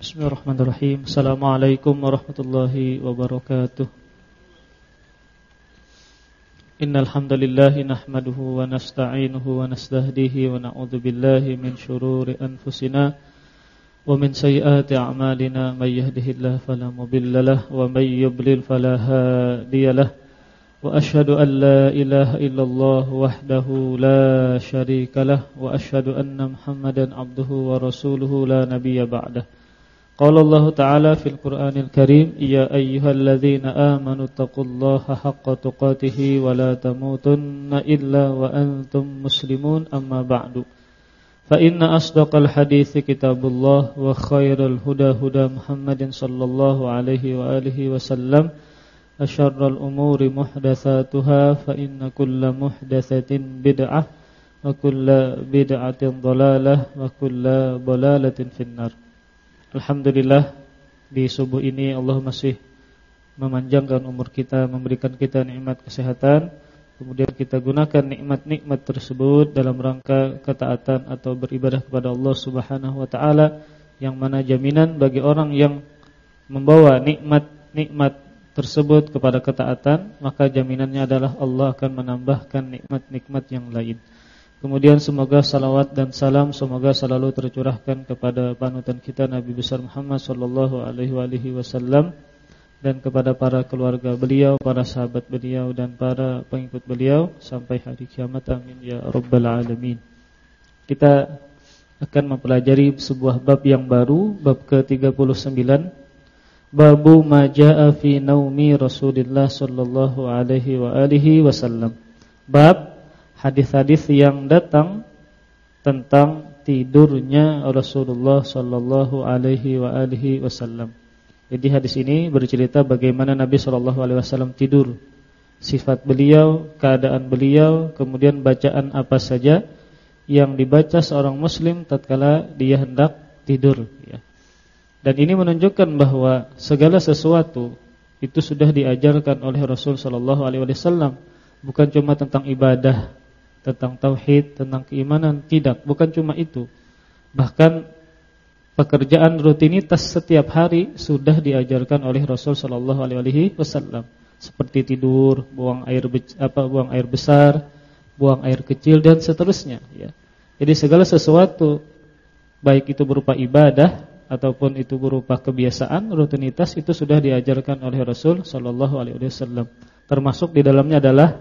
Bismillahirrahmanirrahim. Assalamualaikum warahmatullahi wabarakatuh. Innal hamdalillah nahmaduhu wa nasta'inuhu wa nastahdihi wa na'udzu billahi min shururi anfusina wa min sayyiati a'malina may yahdihillahu fala mudilla wa may yudlil fala hadiya lahu wa ashhadu an la ilaha illallah wahdahu la syarika lahu wa ashhadu anna muhammadan abduhu wa rasuluhu la nabiyya ba'dahu Qala Allah Ta'ala fil Qur'anil Karim Ya ayyuhalladzina amanu taqullaha haqqa tuqatihi wa la tamutunna illa wa antum muslimun amma ba'du Fa inna asdaqal hadithi kitabullah wa khairal huda huda Muhammadin sallallahu alaihi wa alihi wa sallam Asyarral umuri muhdathatuha fa inna kulla muhdathatin bid'ah wa kulla bid'atin dalalah wa kulla finnar Alhamdulillah di subuh ini Allah masih memanjangkan umur kita, memberikan kita nikmat kesehatan. Kemudian kita gunakan nikmat-nikmat tersebut dalam rangka ketaatan atau beribadah kepada Allah Subhanahu wa taala yang mana jaminan bagi orang yang membawa nikmat-nikmat tersebut kepada ketaatan, maka jaminannya adalah Allah akan menambahkan nikmat-nikmat yang lain. Kemudian semoga salawat dan salam semoga selalu tercurahkan kepada panutan kita Nabi besar Muhammad sallallahu alaihi wasallam dan kepada para keluarga beliau, para sahabat beliau dan para pengikut beliau sampai hari kiamat. Amin ya rabbal alamin. Kita akan mempelajari sebuah bab yang baru, bab ke-39. Babu majaa fi naumi Rasulillah sallallahu alaihi wa alihi wasallam. Bab hadis-hadis yang datang tentang tidurnya Rasulullah sallallahu alaihi wa alihi wasallam. Jadi hadis ini bercerita bagaimana Nabi sallallahu alaihi wasallam tidur. Sifat beliau, keadaan beliau, kemudian bacaan apa saja yang dibaca seorang muslim tatkala dia hendak tidur ya. Dan ini menunjukkan bahwa segala sesuatu itu sudah diajarkan oleh Rasul sallallahu alaihi wasallam, bukan cuma tentang ibadah tentang tauhid, tentang keimanan, tidak, bukan cuma itu. Bahkan pekerjaan rutinitas setiap hari sudah diajarkan oleh Rasul sallallahu alaihi wasallam, seperti tidur, buang air apa buang air besar, buang air kecil dan seterusnya, ya. Jadi segala sesuatu baik itu berupa ibadah ataupun itu berupa kebiasaan, rutinitas itu sudah diajarkan oleh Rasul sallallahu alaihi wasallam. Termasuk di dalamnya adalah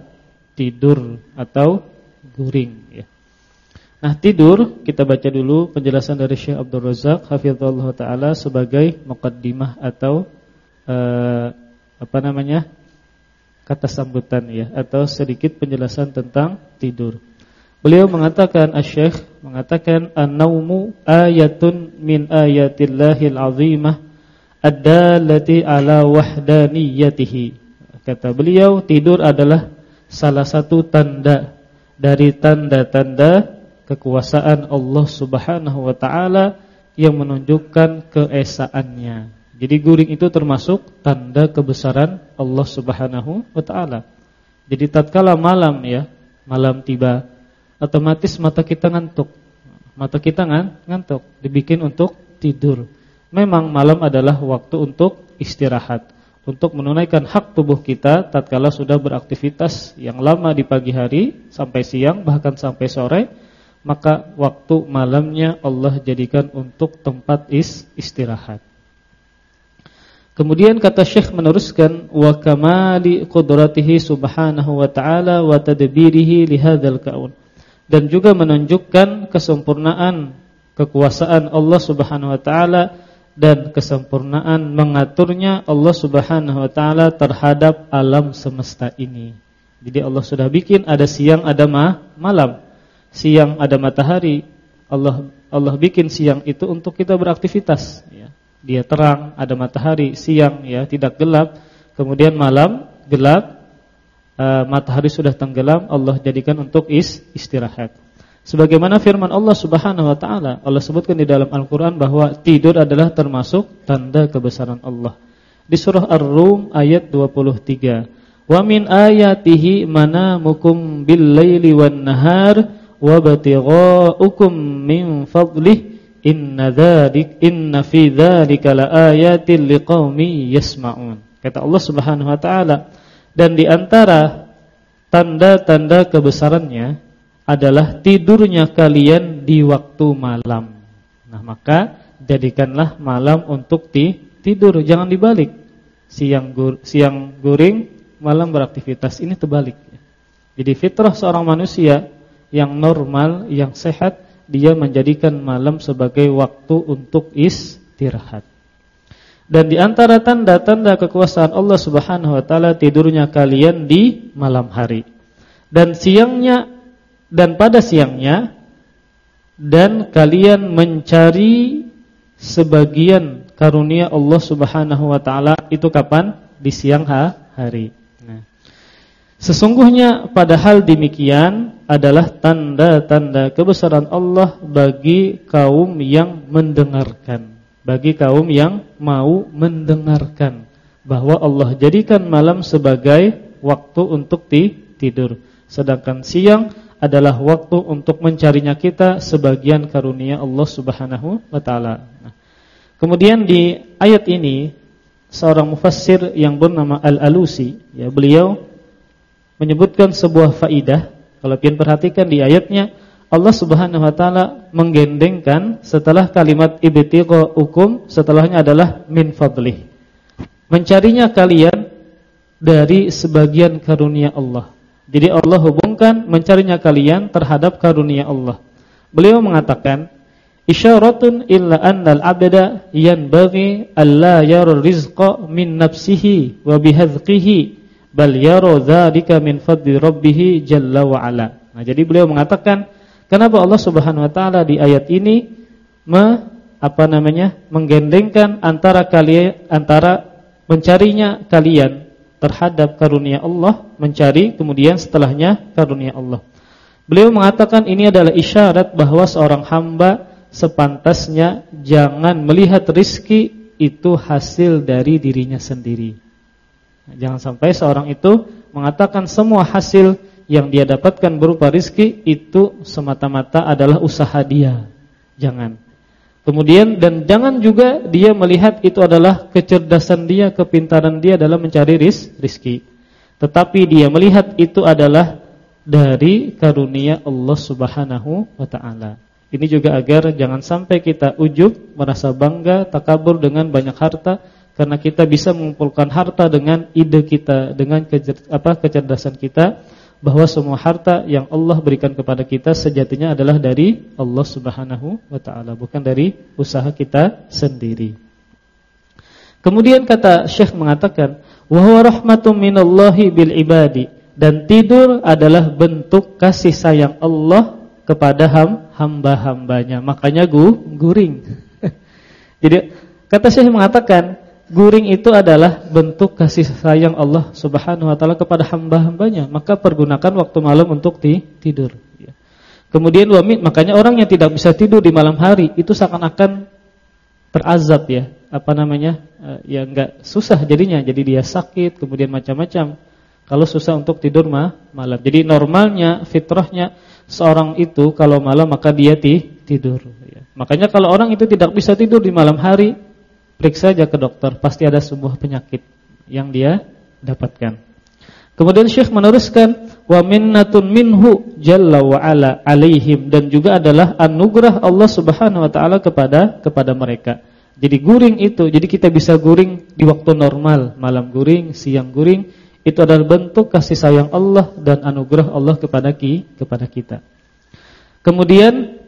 tidur atau guring ya. Nah, tidur kita baca dulu penjelasan dari Syekh Abdul Razak hafizallahu taala sebagai muqaddimah atau uh, apa namanya? kata sambutan ya atau sedikit penjelasan tentang tidur. Beliau mengatakan Asy-Syaikh mengatakan an-naumu ayatun min ayatillahil azimah ad-dallati ala wahdaniyatihi. Kata beliau tidur adalah salah satu tanda dari tanda-tanda kekuasaan Allah Subhanahu wa taala yang menunjukkan keesaannya. Jadi guring itu termasuk tanda kebesaran Allah Subhanahu wa taala. Jadi tatkala malam ya, malam tiba, otomatis mata kita ngantuk. Mata kita ngantuk, dibikin untuk tidur. Memang malam adalah waktu untuk istirahat untuk menunaikan hak tubuh kita tatkala sudah beraktivitas yang lama di pagi hari sampai siang bahkan sampai sore maka waktu malamnya Allah jadikan untuk tempat is istirahat. Kemudian kata Syekh meneruskan wa kamali qudratihi subhanahu wa ta'ala wa tadbirihi li hadzal kaun dan juga menunjukkan kesempurnaan kekuasaan Allah Subhanahu wa taala dan kesempurnaan mengaturnya Allah Subhanahu wa taala terhadap alam semesta ini. Jadi Allah sudah bikin ada siang ada ma malam. Siang ada matahari. Allah Allah bikin siang itu untuk kita beraktivitas ya. Dia terang, ada matahari, siang ya, tidak gelap. Kemudian malam gelap, uh, matahari sudah tenggelam, Allah jadikan untuk is istirahat. Sebagaimana firman Allah Subhanahu wa taala, Allah sebutkan di dalam Al-Qur'an bahwa tidur adalah termasuk tanda kebesaran Allah. Di surah Ar-Rum ayat 23. Wa min ayatihi bil-laili wan-nahar wa batigha'ukum min fadlih inna dzalik inna fi dzalika laayatin liqaumi yasmaun. Kata Allah Subhanahu wa taala dan di antara tanda-tanda kebesarannya adalah tidurnya kalian di waktu malam. Nah, maka jadikanlah malam untuk tidur, jangan dibalik. Siang gur, siang guring, malam beraktivitas. Ini terbalik. Jadi fitrah seorang manusia yang normal, yang sehat, dia menjadikan malam sebagai waktu untuk istirahat. Dan di antara tanda-tanda kekuasaan Allah Subhanahu wa taala tidurnya kalian di malam hari. Dan siangnya dan pada siangnya dan kalian mencari sebagian karunia Allah Subhanahu wa taala itu kapan? Di siang hari. Nah, sesungguhnya pada hal demikian adalah tanda-tanda kebesaran Allah bagi kaum yang mendengarkan bagi kaum yang mau mendengarkan bahwa Allah jadikan malam sebagai waktu untuk tidur sedangkan siang adalah waktu untuk mencarinya kita sebagian karunia Allah Subhanahu wa taala. Nah, kemudian di ayat ini seorang mufassir yang bernama Al-Alusi ya beliau menyebutkan sebuah faidah kalau kalian perhatikan di ayatnya Allah Subhanahu wa taala menggendengkan setelah kalimat ibtigha hukum setelahnya adalah min fadlih. Mencarinya kalian dari sebagian karunia Allah. Jadi Allah hubungkan mencarinya kalian terhadap karunia Allah. Beliau mengatakan isyaratun illa annal abda yanbaghi alla yara rizqa min nafsihi wa bihadzqihi bal yara dzalika min fadli rabbih jalla wa ala. Nah, jadi beliau mengatakan Kenapa Allah Subhanahu wa taala di ayat ini me, apa namanya? menggandengkan antara kalian antara mencarinya kalian terhadap karunia Allah, mencari kemudian setelahnya karunia Allah. Beliau mengatakan ini adalah isyarat bahwa seorang hamba sepantasnya jangan melihat rizki itu hasil dari dirinya sendiri. Jangan sampai seorang itu mengatakan semua hasil yang dia dapatkan berupa rizki itu semata-mata adalah usaha dia. Jangan. Kemudian dan jangan juga dia melihat itu adalah kecerdasan dia, kepintaran dia dalam mencari ris, rizki. Tetapi dia melihat itu adalah dari karunia Allah Subhanahu wa taala. Ini juga agar jangan sampai kita ujub, merasa bangga, takabur dengan banyak harta karena kita bisa mengumpulkan harta dengan ide kita, dengan kecerdasan kita bahwa semua harta yang Allah berikan kepada kita sejatinya adalah dari Allah Subhanahu wa taala, bukan dari usaha kita sendiri. Kemudian kata Syekh mengatakan, "Wa huwa rahmatun minallahi bil ibadi." Dan tidur adalah bentuk kasih sayang Allah kepada hamba-hambanya. Makanya gu, guring. Jadi kata Syekh mengatakan, Guring itu adalah bentuk kasih sayang Allah Subhanahu wa taala kepada hamba-hambanya, maka pergunakan waktu malam untuk tidur ya. Kemudian wamit makanya orang yang tidak bisa tidur di malam hari itu seakan-akan terazab ya, apa namanya? Eh, ya enggak susah jadinya, jadi dia sakit, kemudian macam-macam. Kalau susah untuk tidur mah malam. Jadi normalnya fitrahnya seorang itu kalau malam maka dia tidur ya. Makanya kalau orang itu tidak bisa tidur di malam hari periksa saja ke dokter, pasti ada sebuah penyakit yang dia dapatkan. Kemudian Syekh meneruskan wa minnatun minhu jalla wa ala alaihim dan juga adalah anugerah Allah Subhanahu wa taala kepada kepada mereka. Jadi guring itu, jadi kita bisa guring di waktu normal, malam guring, siang guring, itu adalah bentuk kasih sayang Allah dan anugerah Allah kepada ki, kepada kita. Kemudian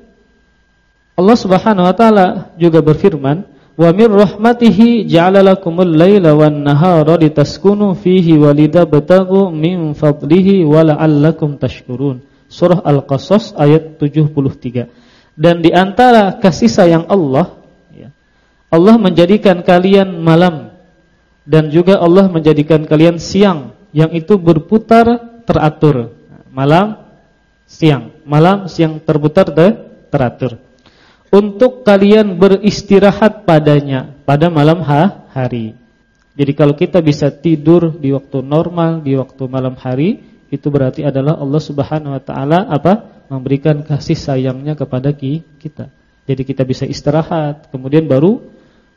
Allah Subhanahu wa taala juga berfirman, Wa min rahmatihi ja'ala lakumul laila wan nahara litaskunu fihi walidabtaghu min fadlihi wa la'allakum tashkurun. Surah Al-Qasas ayat 73. Dan di antara kasih sayang Allah ya, Allah menjadikan kalian malam dan juga Allah menjadikan kalian siang yang itu berputar teratur. Malam, siang, malam, siang terputar teratur untuk kalian beristirahat padanya pada malam hari. Jadi kalau kita bisa tidur di waktu normal, di waktu malam hari, itu berarti adalah Allah Subhanahu wa taala apa? memberikan kasih sayangnya kepada kita. Jadi kita bisa istirahat, kemudian baru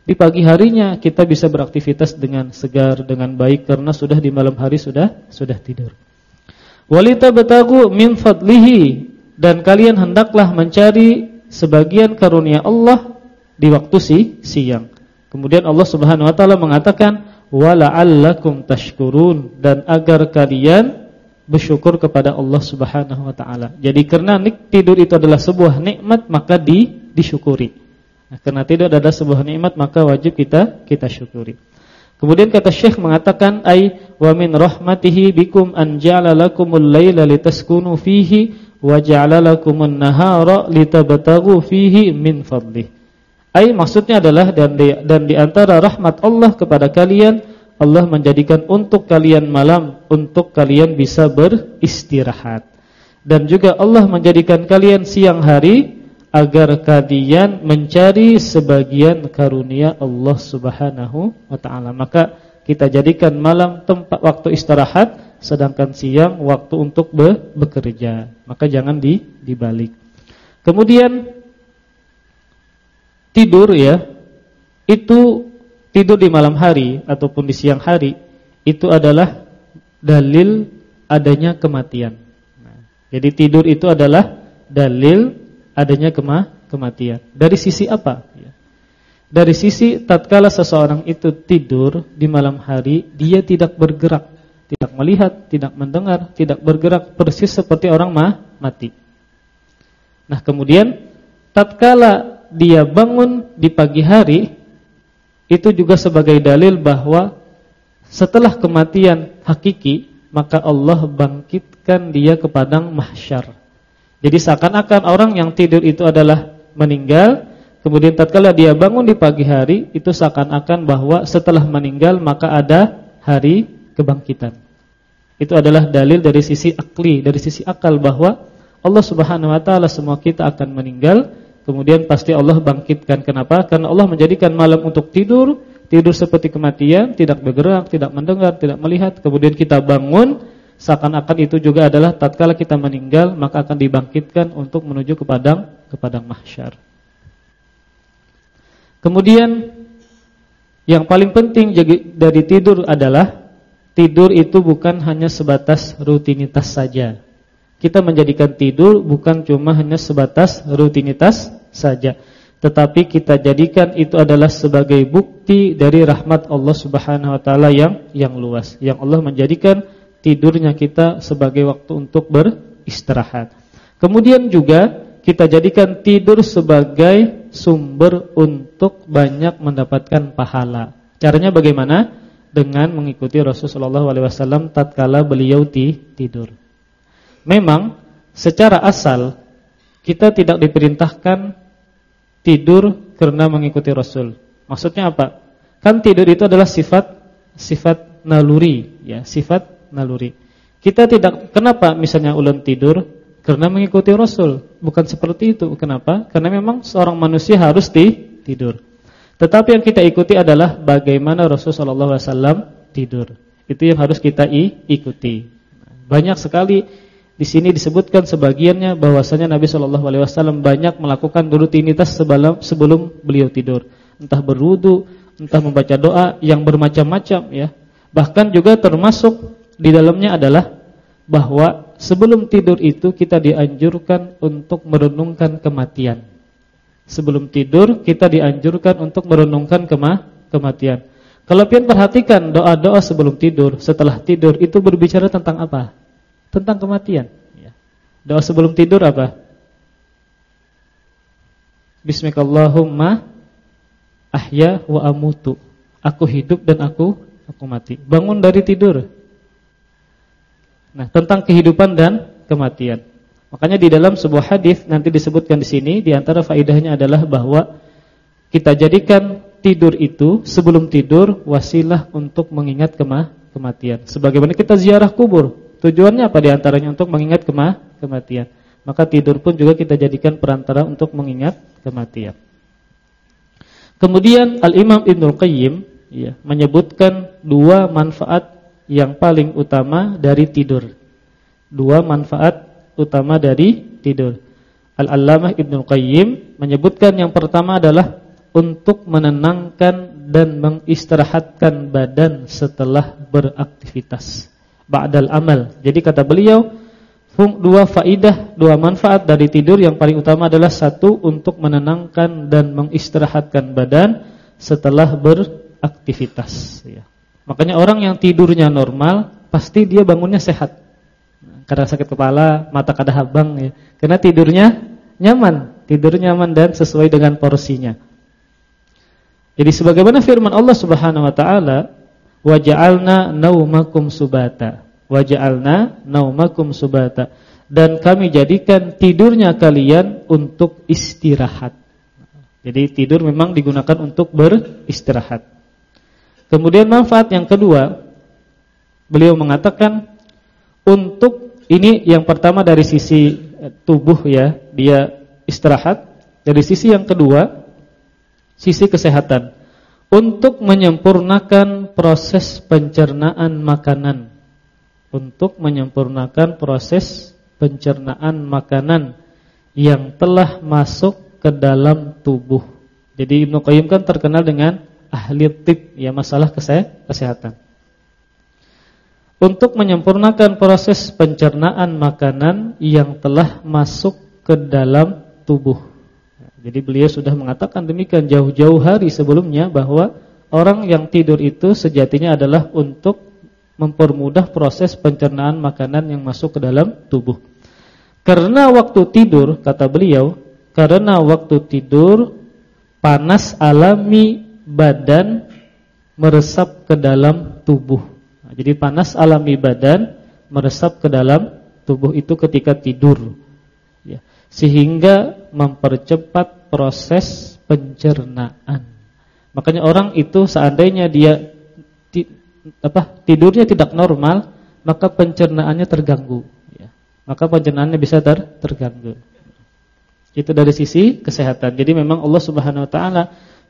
di pagi harinya kita bisa beraktivitas dengan segar, dengan baik karena sudah di malam hari sudah sudah tidur. Walita betagu min fadlihi dan kalian hendaklah mencari sebagian karunia Allah di waktu si siang. Kemudian Allah Subhanahu wa taala mengatakan wala'allakum tashkurun dan agar kalian bersyukur kepada Allah Subhanahu wa taala. Jadi karena tidur itu adalah sebuah nikmat maka di, disyukuri. Nah, karena tidur adalah sebuah nikmat maka wajib kita kita syukuri. Kemudian kata Syekh mengatakan ai wa min rahmatihi bikum an ja'ala lakumul laila litaskunu fihi wa ja'ala lakumun nahara litabtaghu fihi min fadlihi. Ai maksudnya adalah dan di, dan di antara rahmat Allah kepada kalian Allah menjadikan untuk kalian malam untuk kalian bisa beristirahat. Dan juga Allah menjadikan kalian siang hari agar kalian mencari sebagian karunia Allah Subhanahu wa taala. Maka kita jadikan malam tempat waktu istirahat sedangkan siang waktu untuk be bekerja. Maka jangan di dibalik. Kemudian tidur ya itu tidur di malam hari ataupun di siang hari itu adalah dalil adanya kematian. Nah, jadi tidur itu adalah dalil adanya kema kematian. Dari sisi apa? Ya. Dari sisi tatkala seseorang itu tidur di malam hari, dia tidak bergerak, tidak melihat, tidak mendengar, tidak bergerak persis seperti orang mah mati. Nah, kemudian tatkala dia bangun di pagi hari itu juga sebagai dalil bahwa setelah kematian hakiki maka Allah bangkitkan dia ke padang mahsyar. Jadi seakan-akan orang yang tidur itu adalah meninggal, kemudian tatkala dia bangun di pagi hari itu seakan-akan bahwa setelah meninggal maka ada hari kebangkitan. Itu adalah dalil dari sisi akli, dari sisi akal bahwa Allah Subhanahu wa taala semua kita akan meninggal Kemudian pasti Allah bangkitkan. Kenapa? Karena Allah menjadikan malam untuk tidur, tidur seperti kematian, tidak bergerak, tidak mendengar, tidak melihat. Kemudian kita bangun, seakan-akan itu juga adalah tatkala kita meninggal, maka akan dibangkitkan untuk menuju ke padang ke padang mahsyar. Kemudian yang paling penting dari tidur adalah tidur itu bukan hanya sebatas rutinitas saja kita menjadikan tidur bukan cuma hanya sebatas rutinitas saja, tetapi kita jadikan itu adalah sebagai bukti dari rahmat Allah Subhanahu wa taala yang yang luas. Yang Allah menjadikan tidurnya kita sebagai waktu untuk beristirahat. Kemudian juga kita jadikan tidur sebagai sumber untuk banyak mendapatkan pahala. Caranya bagaimana? Dengan mengikuti Rasulullah SAW tatkala beliau tidur. Memang secara asal kita tidak diperintahkan tidur karena mengikuti Rasul. Maksudnya apa? Kan tidur itu adalah sifat sifat naluri, ya, sifat naluri. Kita tidak kenapa misalnya ulun tidur karena mengikuti Rasul, bukan seperti itu. Kenapa? Karena memang seorang manusia harus di tidur. Tetapi yang kita ikuti adalah bagaimana Rasulullah SAW tidur. Itu yang harus kita ikuti. Banyak sekali di sini disebutkan sebagiannya bahwasanya Nabi Shallallahu alaihi wasallam banyak melakukan rutinitas sebelum sebelum beliau tidur. Entah berwudu, entah membaca doa yang bermacam-macam ya. Bahkan juga termasuk di dalamnya adalah bahwa sebelum tidur itu kita dianjurkan untuk merenungkan kematian. Sebelum tidur kita dianjurkan untuk merenungkan kema kematian. Kalau pian perhatikan doa-doa sebelum tidur, setelah tidur itu berbicara tentang apa? tentang kematian. Ya. Doa sebelum tidur apa? Bismillahirrahmanirrahim. Ahya wa amutu. Aku hidup dan aku aku mati. Bangun dari tidur. Nah, tentang kehidupan dan kematian. Makanya di dalam sebuah hadis nanti disebutkan di sini di antara faedahnya adalah bahwa kita jadikan tidur itu sebelum tidur wasilah untuk mengingat kema kematian. Sebagaimana kita ziarah kubur, Tujuannya apa di antaranya untuk mengingat kema kematian. Maka tidur pun juga kita jadikan perantara untuk mengingat kematian. Kemudian Al-Imam Ibnul Qayyim ya, menyebutkan dua manfaat yang paling utama dari tidur. Dua manfaat utama dari tidur. Al-Allamah Ibnul Qayyim menyebutkan yang pertama adalah untuk menenangkan dan mengistirahatkan badan setelah beraktivitas ba'dal amal. Jadi kata beliau dua faidah, dua manfaat dari tidur yang paling utama adalah satu untuk menenangkan dan mengistirahatkan badan setelah beraktivitas ya. Makanya orang yang tidurnya normal pasti dia bangunnya sehat. Karena sakit kepala, mata kada habang ya. Karena tidurnya nyaman, tidur nyaman dan sesuai dengan porsinya. Jadi sebagaimana firman Allah Subhanahu wa taala, "Wa ja'alna naumakum subata." Wa ja'alna naumakum subata. Dan kami jadikan tidurnya kalian untuk istirahat. Jadi tidur memang digunakan untuk beristirahat. Kemudian manfaat yang kedua, beliau mengatakan untuk ini yang pertama dari sisi eh, tubuh ya, dia istirahat. Dari sisi yang kedua, sisi kesehatan. Untuk menyempurnakan proses pencernaan makanan. Untuk menyempurnakan proses pencernaan makanan yang telah masuk ke dalam tubuh. Jadi Ibnu Qayyim kan terkenal dengan ahli tip ya masalah kesehatan. Untuk menyempurnakan proses pencernaan makanan yang telah masuk ke dalam tubuh. Jadi beliau sudah mengatakan demikian jauh-jauh hari sebelumnya bahwa orang yang tidur itu sejatinya adalah untuk mempermudah proses pencernaan makanan yang masuk ke dalam tubuh. Karena waktu tidur, kata beliau, karena waktu tidur panas alami badan meresap ke dalam tubuh. Jadi panas alami badan meresap ke dalam tubuh itu ketika tidur sehingga mempercepat proses pencernaan. Makanya orang itu seandainya dia ti, apa tidurnya tidak normal, maka pencernaannya terganggu. Ya. Maka pencernaannya bisa ter, terganggu. Itu dari sisi kesehatan. Jadi memang Allah Subhanahu Wa Taala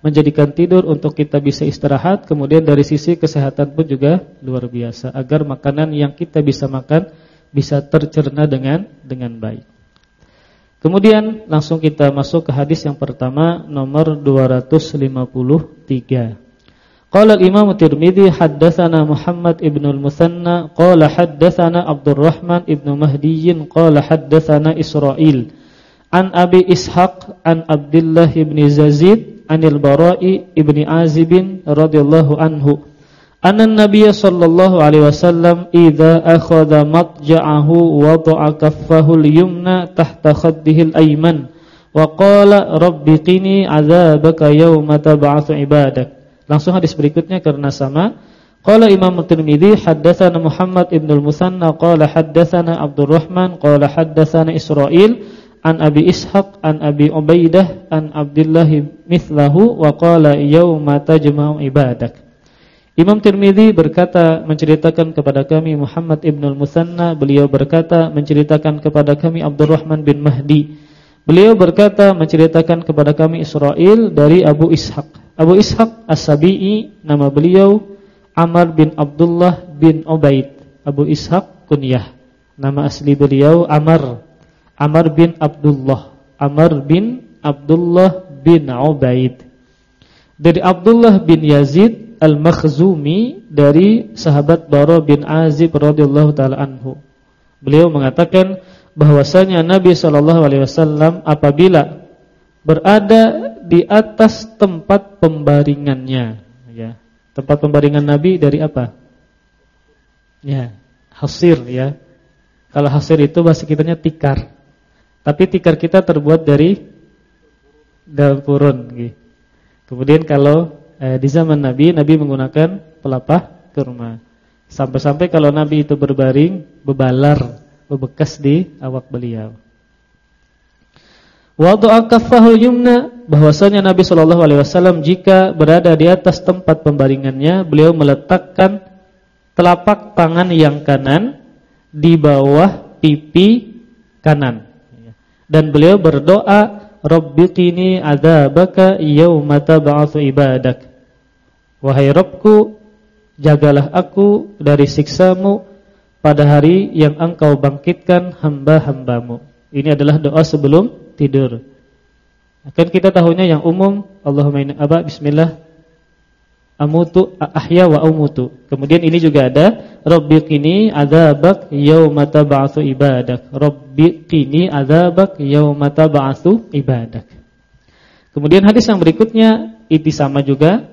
menjadikan tidur untuk kita bisa istirahat. Kemudian dari sisi kesehatan pun juga luar biasa agar makanan yang kita bisa makan bisa tercerna dengan dengan baik. Kemudian langsung kita masuk ke hadis yang pertama nomor 253. Qala al-Imam Tirmizi haddatsana Muhammad ibn al-Musanna qala haddatsana Abdurrahman ibn Mahdi qala haddatsana Israil an Abi Ishaq an Abdullah ibn Yazid anil Bara'i ibn Azib radhiyallahu anhu anna Nabiy sallallahu alaihi wasallam idza akhadha matja'ahu wada'a kaffahu al-yumna tahta khaddihi al-ayman wa qala rabbi 'adzabaka yawma tab'atsu ibadak. Langsung hadis berikutnya karena sama. Qala Imam Tirmizi haddatsana Muhammad ibn al-Musanna qala haddatsana Abdurrahman qala haddatsana Israil an Abi Ishaq an Abi Ubaidah an Abdullah mithlahu wa qala yawma tajma'u ibadak. Imam Tirmidzi berkata menceritakan kepada kami Muhammad ibn al-Musanna beliau berkata menceritakan kepada kami Abdurrahman bin Mahdi. Beliau berkata menceritakan kepada kami Israel dari Abu Ishaq. Abu Ishaq As-Sabi'i nama beliau Amr bin Abdullah bin Ubaid. Abu Ishaq kunyah. Nama asli beliau Amr Amr bin Abdullah Amr bin Abdullah bin Ubaid dari Abdullah bin Yazid Al-Makhzumi dari sahabat Bara bin Azib radhiyallahu taala anhu. Beliau mengatakan bahwasanya Nabi wasallam apabila berada di atas tempat pembaringannya, ya. Tempat pembaringan Nabi dari apa? Ya, hasir ya. Kalau hasir itu bahasa kitanya tikar. Tapi tikar kita terbuat dari daun purun gitu. Kemudian kalau eh, di zaman Nabi, Nabi menggunakan pelapah kurma. Sampai-sampai kalau Nabi itu berbaring, bebalar, bebekas di awak beliau. Wadu'a kaffahul yumna bahwasanya Nabi Shallallahu alaihi wasallam jika berada di atas tempat pembaringannya, beliau meletakkan telapak tangan yang kanan di bawah pipi kanan. Dan beliau berdoa Rabbi qini adzabaka yauma tab'atsu ibadak. Wahai Rabbku, jagalah aku dari siksamu pada hari yang engkau bangkitkan hamba-hambamu. Ini adalah doa sebelum tidur. Kan kita tahunya yang umum Allahumma inna apa bismillah amutu ahya wa amutu. Kemudian ini juga ada Rabbi qini adzabak yauma tab'atsu ibadak. Rabbi qini adzabak yauma tab'atsu ibadak. Kemudian hadis yang berikutnya itu sama juga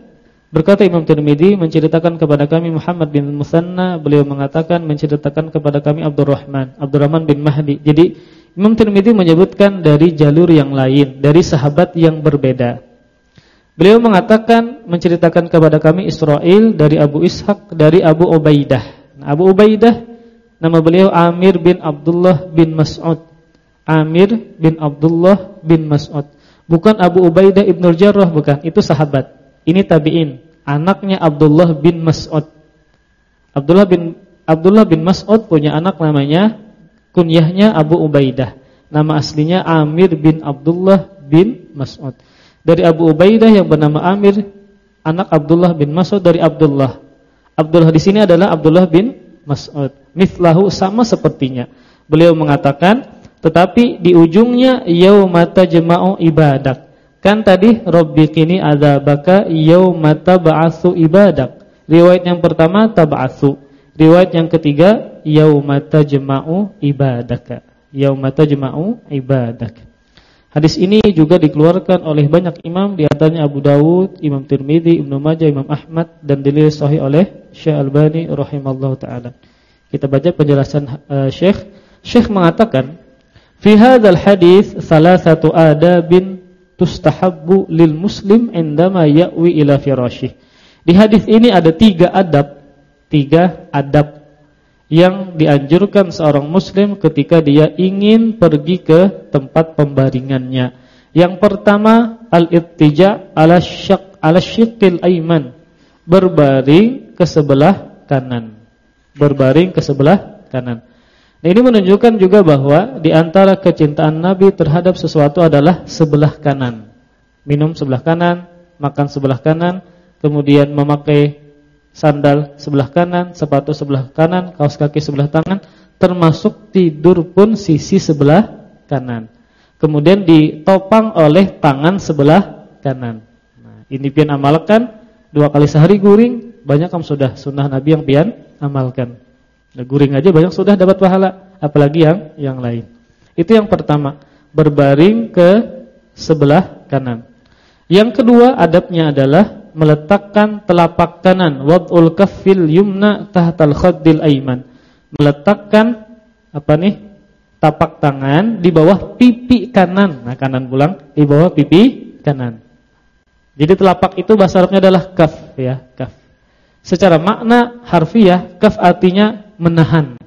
berkata Imam Tirmizi menceritakan kepada kami Muhammad bin Musanna beliau mengatakan menceritakan kepada kami Abdurrahman Abdurrahman bin Mahdi. Jadi Imam Tirmidzi menyebutkan dari jalur yang lain, dari sahabat yang berbeda. Beliau mengatakan menceritakan kepada kami Israel dari Abu Ishaq dari Abu Ubaidah. Nah, Abu Ubaidah nama beliau Amir bin Abdullah bin Mas'ud. Amir bin Abdullah bin Mas'ud. Bukan Abu Ubaidah Ibnu Jarrah bukan, itu sahabat. Ini tabi'in, anaknya Abdullah bin Mas'ud. Abdullah bin Abdullah bin Mas'ud punya anak namanya kunyahnya Abu Ubaidah. Nama aslinya Amir bin Abdullah bin Mas'ud. Dari Abu Ubaidah yang bernama Amir, anak Abdullah bin Mas'ud dari Abdullah. Abdullah di sini adalah Abdullah bin Mas'ud. Mithlahu sama sepertinya. Beliau mengatakan, tetapi di ujungnya yaumata jema'u ibadak. Kan tadi Rabbi kini adzabaka yaumata ba'atsu ibadak. Riwayat yang pertama tab'atsu. Riwayat yang ketiga yauma tajma'u ibadaka. Yauma tajma'u ibadak. Hadis ini juga dikeluarkan oleh banyak imam di antaranya Abu Dawud, Imam Tirmizi, Ibnu Majah, Imam Ahmad dan dirilis sahih oleh Syekh Albani rahimallahu taala. Kita baca penjelasan uh, Syekh. Syekh mengatakan, "Fi hadzal hadis salasatu adabin tustahabbu lil muslim indama ya'wi ila firasyih." Di hadis ini ada tiga adab tiga adab yang dianjurkan seorang muslim ketika dia ingin pergi ke tempat pembaringannya. Yang pertama al-ittija' ala syak ala syiqqil aiman. Berbaring ke sebelah kanan. Berbaring ke sebelah kanan. Nah, ini menunjukkan juga bahwa di antara kecintaan Nabi terhadap sesuatu adalah sebelah kanan. Minum sebelah kanan, makan sebelah kanan, kemudian memakai sandal sebelah kanan, sepatu sebelah kanan, kaos kaki sebelah tangan, termasuk tidur pun sisi sebelah kanan. Kemudian ditopang oleh tangan sebelah kanan. Nah, ini pian amalkan dua kali sehari guring, banyak kamu sudah sunnah Nabi yang pian amalkan. Nah, guring aja banyak sudah dapat pahala, apalagi yang yang lain. Itu yang pertama, berbaring ke sebelah kanan. Yang kedua adabnya adalah meletakkan telapak kanan wad'ul kaffil yumna tahtal khaddil aiman. Meletakkan apa nih? tapak tangan di bawah pipi kanan. Nah, kanan pulang di bawah pipi kanan. Jadi telapak itu bahasa Arabnya adalah kaf ya, kaf. Secara makna harfiah kaf artinya menahan.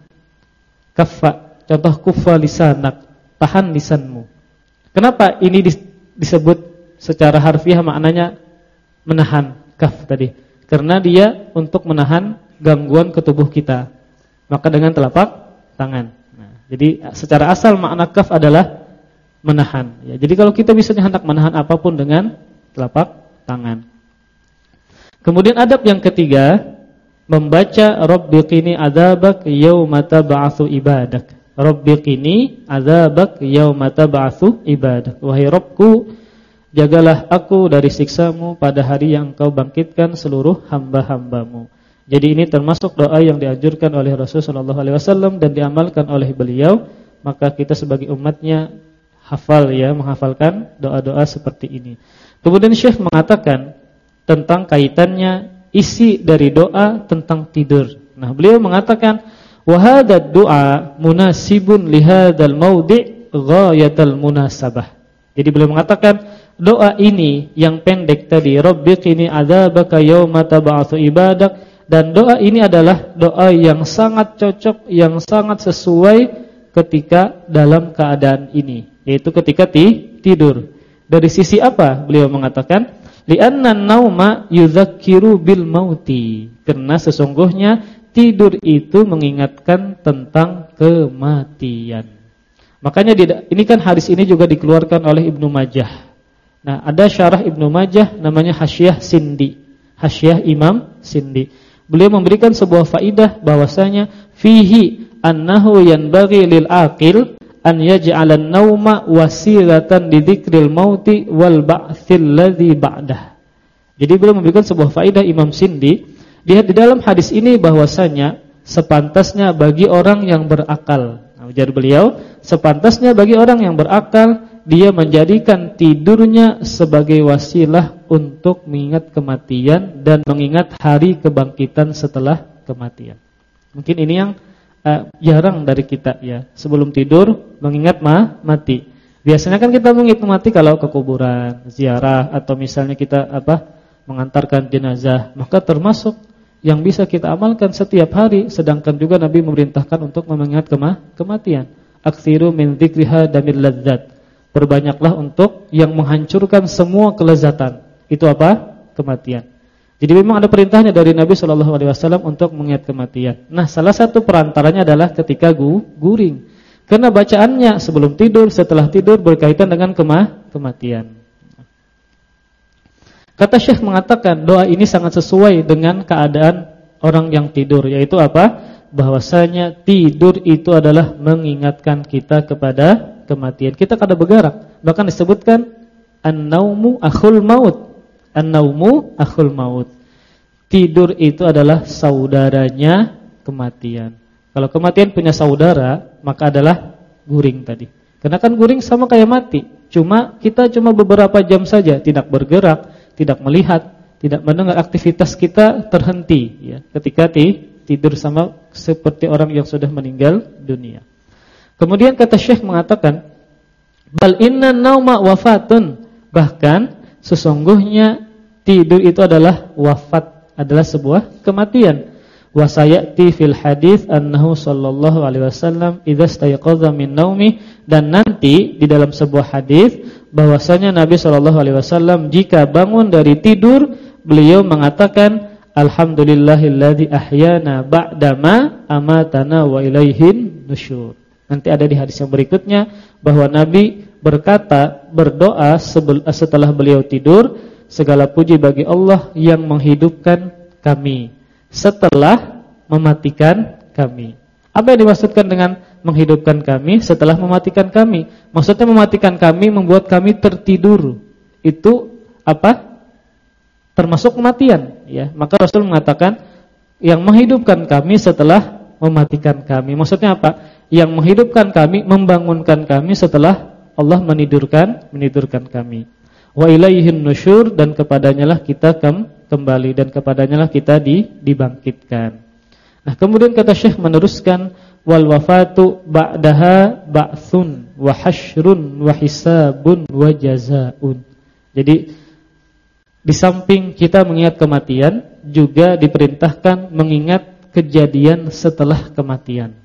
Kaffa, contoh kufa lisanak, tahan lisanmu. Kenapa ini disebut secara harfiah maknanya menahan kaf tadi. Karena dia untuk menahan gangguan ke tubuh kita. Maka dengan telapak tangan. Nah, jadi secara asal makna kaf adalah menahan. Ya, jadi kalau kita bisa hendak menahan apa pun dengan telapak tangan. Kemudian adab yang ketiga membaca Rabbi qini adzabak yauma tab'atsu ibadak. Rabbi qini adzabak yauma tab'atsu ibadak. Wahai Rabbku Jagalah aku dari siksamu pada hari yang kau bangkitkan seluruh hamba-hambamu. Jadi ini termasuk doa yang dianjurkan oleh Rasulullah SAW dan diamalkan oleh beliau. Maka kita sebagai umatnya hafal ya, menghafalkan doa-doa seperti ini. Kemudian Syekh mengatakan tentang kaitannya isi dari doa tentang tidur. Nah beliau mengatakan wahadad doa munasibun lihadal maudi' ghayatal munasabah. Jadi beliau mengatakan doa ini yang pendek tadi. Rabbiqini adzabaka yauma tab'atsu ibadak. Dan doa ini adalah doa yang sangat cocok yang sangat sesuai ketika dalam keadaan ini yaitu ketika ti tidur. Dari sisi apa? Beliau mengatakan li'anna nauma yudzakiru bil mauti. Karena sesungguhnya tidur itu mengingatkan tentang kematian. Makanya ini kan hadis ini juga dikeluarkan oleh Ibnu Majah Nah, ada syarah Ibnu Majah namanya Hasyiah Sindi. Hasyiah Imam Sindi. Beliau memberikan sebuah faidah bahwasanya fihi annahu yanbaghi lil aqil an yaj'alan nauma wasilatan lidzikril mauti wal ba'tsil ladzi ba'dah. Jadi beliau memberikan sebuah faedah Imam Sindi, lihat di dalam hadis ini bahwasanya sepantasnya bagi orang yang berakal. Nah, ujar beliau, sepantasnya bagi orang yang berakal dia menjadikan tidurnya sebagai wasilah untuk mengingat kematian dan mengingat hari kebangkitan setelah kematian. Mungkin ini yang uh, jarang dari kita ya. Sebelum tidur mengingat ma mati. Biasanya kan kita mengingat mati kalau ke kuburan, ziarah atau misalnya kita apa? mengantarkan jenazah, maka termasuk yang bisa kita amalkan setiap hari sedangkan juga Nabi memerintahkan untuk mengingat kema kematian. Aksiru min dzikriha damil ladzat. Perbanyaklah untuk yang menghancurkan semua kelezatan. Itu apa? Kematian. Jadi memang ada perintahnya dari Nabi Shallallahu Alaihi Wasallam untuk mengingat kematian. Nah, salah satu perantaranya adalah ketika gu, guring, karena bacaannya sebelum tidur, setelah tidur berkaitan dengan kema, kematian. Kata Syekh mengatakan doa ini sangat sesuai dengan keadaan orang yang tidur, yaitu apa? Bahwasanya tidur itu adalah mengingatkan kita kepada kematian. Kita kada bergerak, bahkan disebutkan an-naumu akhul maut An-naumu akhul maut. Tidur itu adalah saudaranya kematian. Kalau kematian punya saudara, maka adalah guring tadi. Karena kan guring sama kayak mati. Cuma kita cuma beberapa jam saja tidak bergerak, tidak melihat, tidak mendengar aktivitas kita terhenti ya. Ketika tidur sama seperti orang yang sudah meninggal dunia. Kemudian kata Syekh mengatakan, "Bal inna nauma wafatun." Bahkan sesungguhnya tidur itu adalah wafat, adalah sebuah kematian. Wa sayati fil hadis annahu sallallahu alaihi wasallam idza stayqadha min naumi dan nanti di dalam sebuah hadis bahwasanya Nabi sallallahu alaihi wasallam jika bangun dari tidur beliau mengatakan alhamdulillahilladzi ahyana ba'dama amatana wa ilaihin nusyur. Nanti ada di hadis yang berikutnya bahwa Nabi berkata, berdoa setelah beliau tidur, segala puji bagi Allah yang menghidupkan kami setelah mematikan kami. Apa yang dimaksudkan dengan menghidupkan kami setelah mematikan kami? Maksudnya mematikan kami membuat kami tertidur. Itu apa? Termasuk kematian, ya. Maka Rasul mengatakan yang menghidupkan kami setelah mematikan kami. Maksudnya apa? Yang menghidupkan kami, membangunkan kami setelah Allah menidurkan menidurkan kami. Wa ilaihin nusyur dan kepadanya lah kita kembali dan kepadanya lah kita di, dibangkitkan. Nah, kemudian kata Syekh meneruskan wal wafatu ba'daha ba'thun wa hasyrun wa hisabun wa jazaun. Jadi di samping kita mengingat kematian juga diperintahkan mengingat kejadian setelah kematian.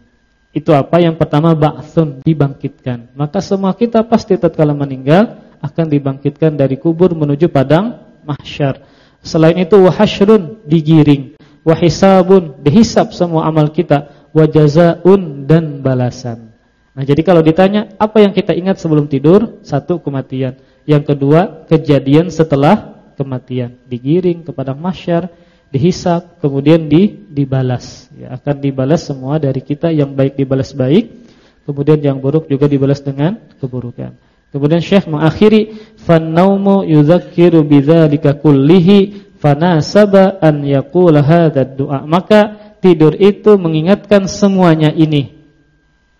Itu apa? Yang pertama ba'tsun, dibangkitkan. Maka semua kita pasti tatkala meninggal akan dibangkitkan dari kubur menuju padang mahsyar. Selain itu wahasyrun, digiring, wahisabun, dihisab semua amal kita, wajazaun dan balasan. Nah, jadi kalau ditanya apa yang kita ingat sebelum tidur? Satu kematian. Yang kedua kejadian setelah kematian, digiring ke padang mahsyar dihisap, kemudian di, dibalas. Ya, akan dibalas semua dari kita yang baik dibalas baik, kemudian yang buruk juga dibalas dengan keburukan. Kemudian Syekh mengakhiri fannaumu yudzakiru bidzalika kullihi fanasaba an yaqula hadzal du'a. Maka tidur itu mengingatkan semuanya ini.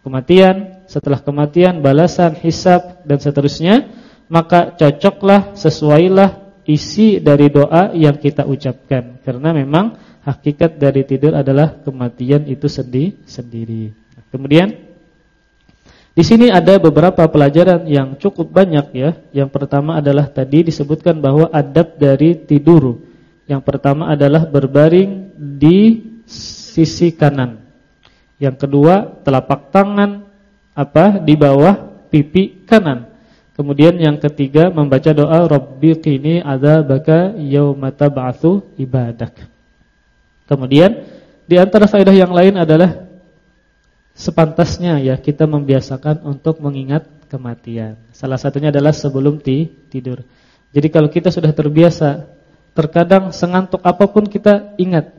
Kematian, setelah kematian balasan, hisab dan seterusnya, maka cocoklah, sesuailah isi dari doa yang kita ucapkan karena memang hakikat dari tidur adalah kematian itu sendi sendiri. Kemudian di sini ada beberapa pelajaran yang cukup banyak ya. Yang pertama adalah tadi disebutkan bahwa adab dari tidur. Yang pertama adalah berbaring di sisi kanan. Yang kedua telapak tangan apa di bawah pipi kanan. Kemudian yang ketiga membaca doa Rabbi qini adzabaka yauma tab'atsu ibadak. Kemudian di antara faedah yang lain adalah sepantasnya ya kita membiasakan untuk mengingat kematian. Salah satunya adalah sebelum ti tidur. Jadi kalau kita sudah terbiasa, terkadang sengantuk apa pun kita ingat.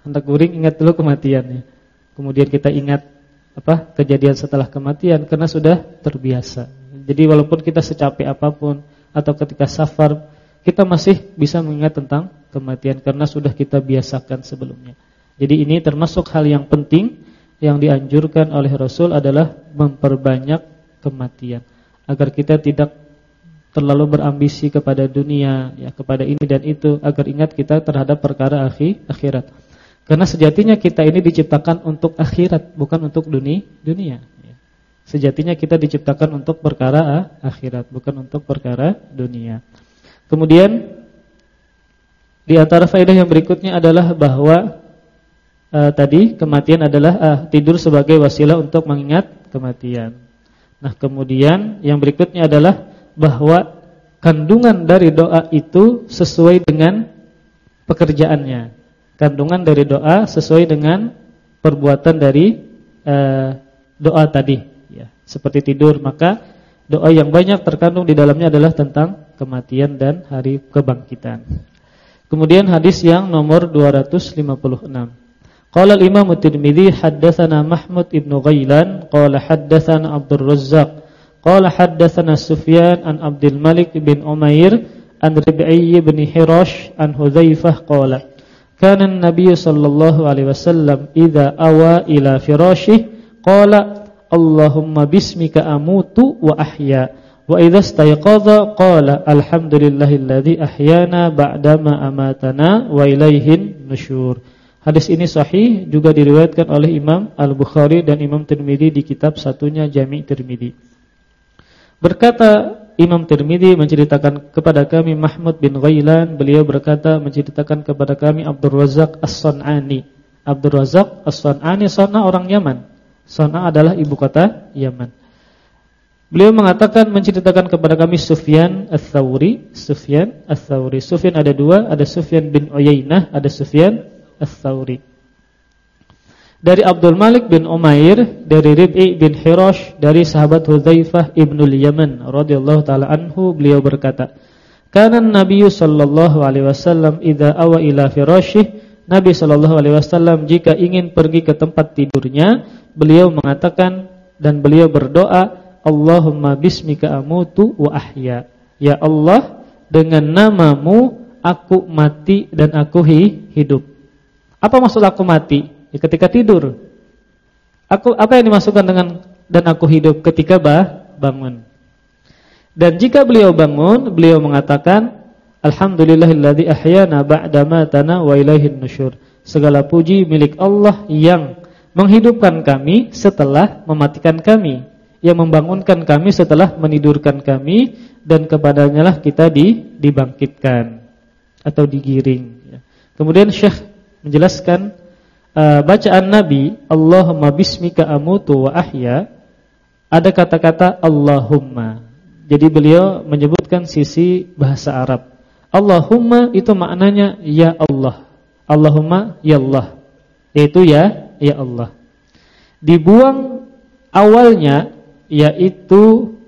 Hendak guring ingat dulu kematiannya. Kemudian kita ingat apa kejadian setelah kematian karena sudah terbiasa. Jadi walaupun kita secapek apa pun atau ketika safar kita masih bisa mengingat tentang kematian karena sudah kita biasakan sebelumnya. Jadi ini termasuk hal yang penting yang dianjurkan oleh Rasul adalah memperbanyak kematian agar kita tidak terlalu berambisi kepada dunia ya kepada ini dan itu agar ingat kita terhadap perkara akhir akhirat. Karena sejatinya kita ini diciptakan untuk akhirat bukan untuk dunia. Ya. Sejatinya kita diciptakan untuk perkara akhirat bukan untuk perkara dunia. Kemudian di antara faedah yang berikutnya adalah bahwa uh, tadi kematian adalah uh, tidur sebagai wasilah untuk mengingat kematian. Nah, kemudian yang berikutnya adalah bahwa kandungan dari doa itu sesuai dengan pekerjaannya. Kandungan dari doa sesuai dengan perbuatan dari uh, doa tadi. Seperti tidur, maka doa yang banyak terkandung di dalamnya adalah tentang kematian dan hari kebangkitan. Kemudian hadis yang nomor 256. Qala al-Imam At-Tirmidzi haddatsana Mahmud ibn Ghailan qala haddatsana Abdul Razzaq qala haddatsana Sufyan an Abdul Malik bin Umair an Rib'i bin Hirash an Hudzaifah qala kana an-nabiy sallallahu alaihi wasallam idza awa ila firashih qala Allahumma bismika amutu wa ahya Wa idza stayqadha qala alhamdulillahilladzi ahyana ba'dama amatana wa ilaihin nusyur. Hadis ini sahih juga diriwayatkan oleh Imam Al-Bukhari dan Imam Tirmizi di kitab satunya Jami' Tirmizi. Berkata Imam Tirmizi menceritakan kepada kami Mahmud bin Ghailan, beliau berkata menceritakan kepada kami Abdul Razak As-Sun'ani. Abdul Razak As-Sun'ani San'a orang Yaman. San'a adalah ibu kota Yaman. Beliau mengatakan menceritakan kepada kami Sufyan Ats-Tsauri, Sufyan Ats-Tsauri. Sufyan ada dua, ada Sufyan bin Uyainah, ada Sufyan Ats-Tsauri. Dari Abdul Malik bin Umair, dari Rib'i bin Hirash, dari sahabat Hudzaifah ibnul Yaman radhiyallahu taala anhu, beliau berkata, "Kana an-nabiy sallallahu alaihi wasallam idza awa ila firasyih" Nabi sallallahu alaihi wasallam jika ingin pergi ke tempat tidurnya, beliau mengatakan dan beliau berdoa, Allahumma bismika amutu wa ahya. Ya Allah, dengan namamu aku mati dan aku hidup. Apa maksud aku mati? Ya, ketika tidur. Aku apa yang dimasukkan dengan dan aku hidup ketika bah, bangun. Dan jika beliau bangun, beliau mengatakan Alhamdulillahilladzi ahyana ba'da matana wa ilaihin nusyur. Segala puji milik Allah yang menghidupkan kami setelah mematikan kami yang membangunkan kami setelah menidurkan kami dan kepadanya lah kita di, dibangkitkan atau digiring. Ya. Kemudian Syekh menjelaskan uh, bacaan Nabi Allahumma bismika amutu wa ahya ada kata-kata Allahumma. Jadi beliau menyebutkan sisi bahasa Arab. Allahumma itu maknanya ya Allah. Allahumma ya Allah. Yaitu ya ya Allah. Dibuang awalnya yaitu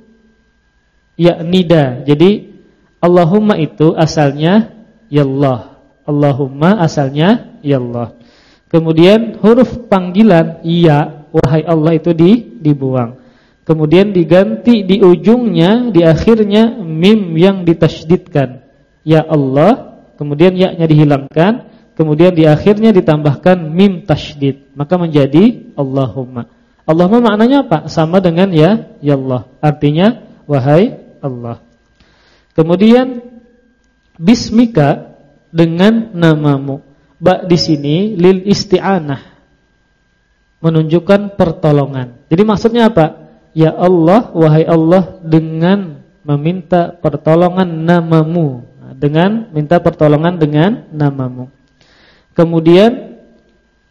ya nida. Jadi Allahumma itu asalnya ya Allah. Allahumma asalnya ya Allah. Kemudian huruf panggilan ya wahai Allah itu di dibuang. Kemudian diganti di ujungnya di akhirnya mim yang ditasydidkan. Ya Allah, kemudian ya-nya dihilangkan, kemudian di akhirnya ditambahkan mim tasydid, maka menjadi Allahumma. Allahumma maknanya apa? Sama dengan ya, ya Allah. Artinya wahai Allah. Kemudian bismika dengan namamu. Ba di sini lil isti'anah. Menunjukkan pertolongan. Jadi maksudnya apa? Ya Allah, wahai Allah dengan meminta pertolongan namamu. Dengan minta pertolongan dengan namamu. Kemudian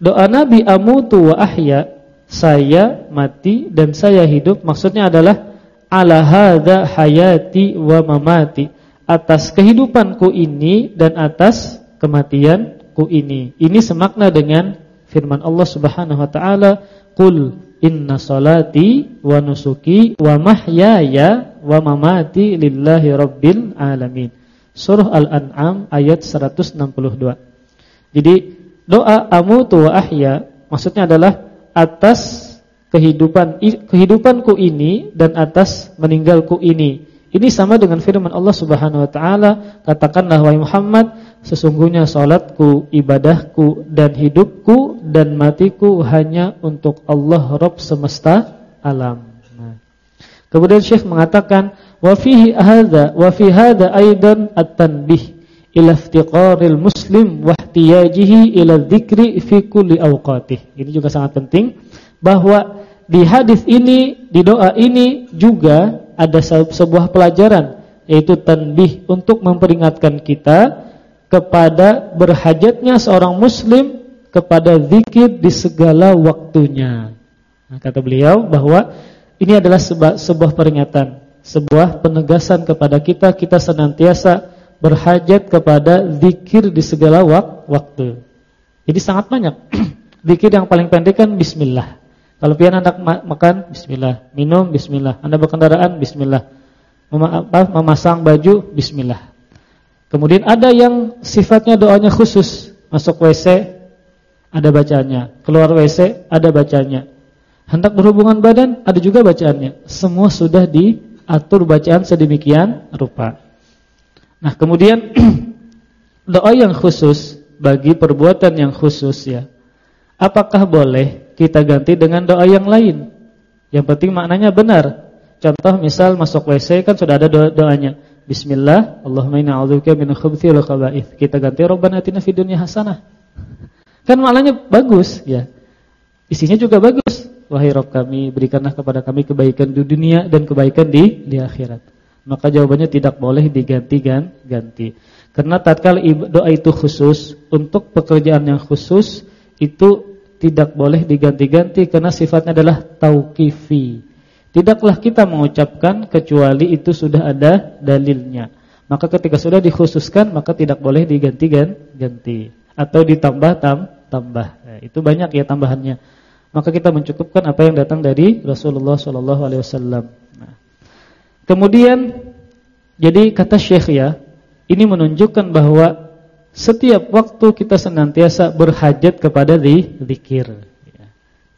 doa Nabi amutu wa ahya saya mati dan saya hidup. Maksudnya adalah ala hadza hayati wa mamati. Atas kehidupanku ini dan atas kematianku ini. Ini semakna dengan firman Allah Subhanahu wa taala qul inna salati wa nusuki wa mahyaya wa mamati lillahi rabbil alamin. Surah al-an'am ayat 162 jadi doa amutu wa ahya maksudnya adalah atas kehidupan kehidupanku ini dan atas meninggalku ini. Ini sama dengan firman Allah Subhanahu wa taala, katakanlah wahai Muhammad, sesungguhnya salatku, ibadahku dan hidupku dan matiku hanya untuk Allah Rabb semesta alam. Nah. Kemudian Syekh mengatakan wa fihi hadza wa fi hadza aidan at-tanbih ila iftiqaril muslim wa ihtiyajihi ila dzikri fi kulli awqatih. Ini juga sangat penting bahwa di hadis ini, di doa ini juga ada sebuah pelajaran yaitu tanbih untuk memperingatkan kita kepada berhajatnya seorang muslim kepada zikir di segala waktunya. Nah, kata beliau bahwa ini adalah sebuah, sebuah peringatan, sebuah penegasan kepada kita kita senantiasa berhajat kepada zikir di segala wak waktu. Jadi sangat banyak. zikir yang paling pendek kan bismillah. Kalau pian anak makan bismillah, minum bismillah, Anda berkendaraan bismillah. memasang baju bismillah. Kemudian ada yang sifatnya doanya khusus, masuk WC ada bacanya, keluar WC ada bacanya. Hendak berhubungan badan ada juga bacaannya. Semua sudah diatur bacaan sedemikian rupa. Nah, kemudian doa yang khusus bagi perbuatan yang khusus ya. Apakah boleh kita ganti dengan doa yang lain. Yang penting maknanya benar. Contoh misal masuk WC kan sudah ada doa doanya. Bismillah, Allahumma inna a'udzubika min khubuthi wal khaba'ith. Kita ganti Rabbana atina fid dunya hasanah. Kan maknanya bagus ya. Isinya juga bagus. Wahai Rabb kami, berikanlah kepada kami kebaikan di dunia dan kebaikan di di akhirat. Maka jawabannya tidak boleh diganti-ganti. Karena tatkala doa itu khusus untuk pekerjaan yang khusus itu tidak boleh diganti-ganti karena sifatnya adalah tauqifi. Tidaklah kita mengucapkan kecuali itu sudah ada dalilnya. Maka ketika sudah dikhususkan maka tidak boleh diganti-ganti atau ditambah tam tambah. Nah, itu banyak ya tambahannya. Maka kita mencukupkan apa yang datang dari Rasulullah sallallahu alaihi wasallam. Nah. Kemudian jadi kata Syekh ya, ini menunjukkan bahwa setiap waktu kita senantiasa berhajat kepada zikir. Ya.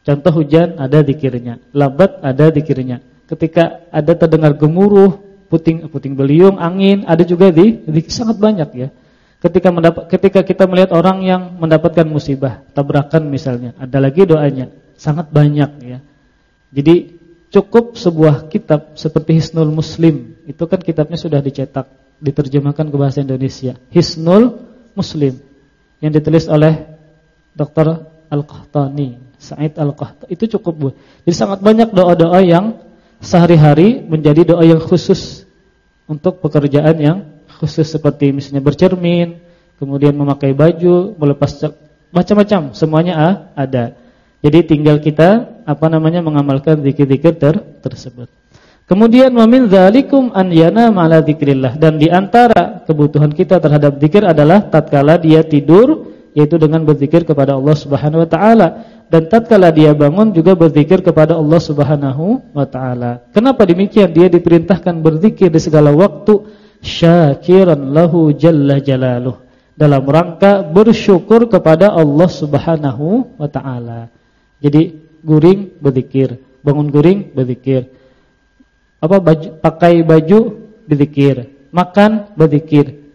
Contoh hujan ada zikirnya, lambat ada zikirnya. Ketika ada terdengar gemuruh, puting puting beliung, angin, ada juga di zikir sangat banyak ya. Ketika mendapat ketika kita melihat orang yang mendapatkan musibah, tabrakan misalnya, ada lagi doanya, sangat banyak ya. Jadi cukup sebuah kitab seperti Hisnul Muslim, itu kan kitabnya sudah dicetak, diterjemahkan ke bahasa Indonesia. Hisnul Muslim yang ditulis oleh Dr. Al-Qahtani, Said Al-Qahtani. Itu cukup, Bu. Jadi sangat banyak doa-doa yang sehari-hari menjadi doa yang khusus untuk pekerjaan yang khusus seperti misalnya bercermin, kemudian memakai baju, melepas macam-macam, semuanya ah, ada. Jadi tinggal kita apa namanya mengamalkan zikir-zikir ter tersebut. Kemudian wamin dzalikum an yana ma'ala dzikrillah dan di antara kebutuhan kita terhadap zikir adalah tatkala dia tidur yaitu dengan berzikir kepada Allah Subhanahu wa taala dan tatkala dia bangun juga berzikir kepada Allah Subhanahu wa taala. Kenapa demikian? Dia diperintahkan berzikir di segala waktu syakiran lahu jalla jalaluh dalam rangka bersyukur kepada Allah Subhanahu wa taala. Jadi guring berzikir, bangun guring berzikir apa baju, pakai baju berzikir, makan berzikir.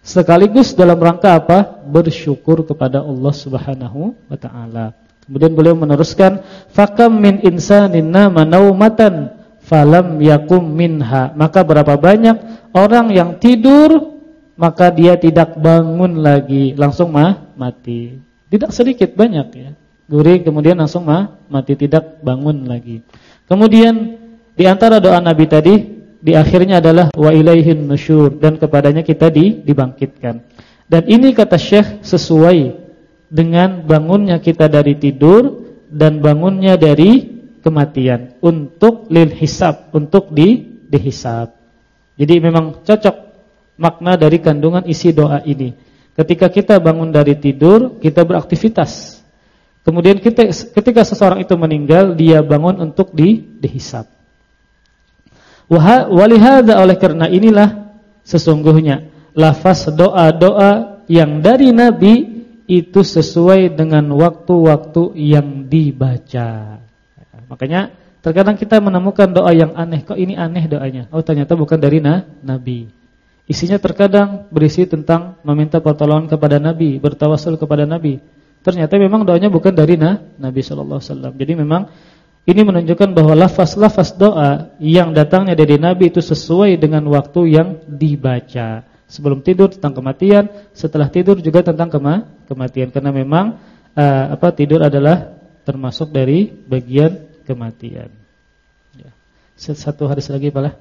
Sekaligus dalam rangka apa? Bersyukur kepada Allah Subhanahu wa taala. Kemudian beliau meneruskan, "Fakam min insanin nama naumatan falam yakum minha." Maka berapa banyak orang yang tidur maka dia tidak bangun lagi, langsung mah mati. Tidak sedikit banyak ya. Guring kemudian langsung mah mati tidak bangun lagi. Kemudian di antara doa Nabi tadi di akhirnya adalah wa ilaihin nusyur dan kepadanya kita di, dibangkitkan. Dan ini kata Syekh sesuai dengan bangunnya kita dari tidur dan bangunnya dari kematian untuk lil hisab, untuk di dihisab. Jadi memang cocok makna dari kandungan isi doa ini. Ketika kita bangun dari tidur, kita beraktivitas. Kemudian ketika seseorang itu meninggal, dia bangun untuk di dihisab. Walihada oleh karena inilah sesungguhnya lafaz doa-doa yang dari Nabi itu sesuai dengan waktu-waktu yang dibaca. Makanya terkadang kita menemukan doa yang aneh, kok ini aneh doanya? Oh, ternyata bukan dari na nabi. Isinya terkadang berisi tentang meminta pertolongan kepada nabi, bertawasul kepada nabi. Ternyata memang doanya bukan dari na Nabi sallallahu alaihi wasallam. Jadi memang ini menunjukkan bahwa lafaz-lafaz doa yang datangnya dari Nabi itu sesuai dengan waktu yang dibaca. Sebelum tidur tentang kematian, setelah tidur juga tentang kema kematian. Karena memang uh, apa tidur adalah termasuk dari bagian kematian. Ya. Satu hadis lagi Pak.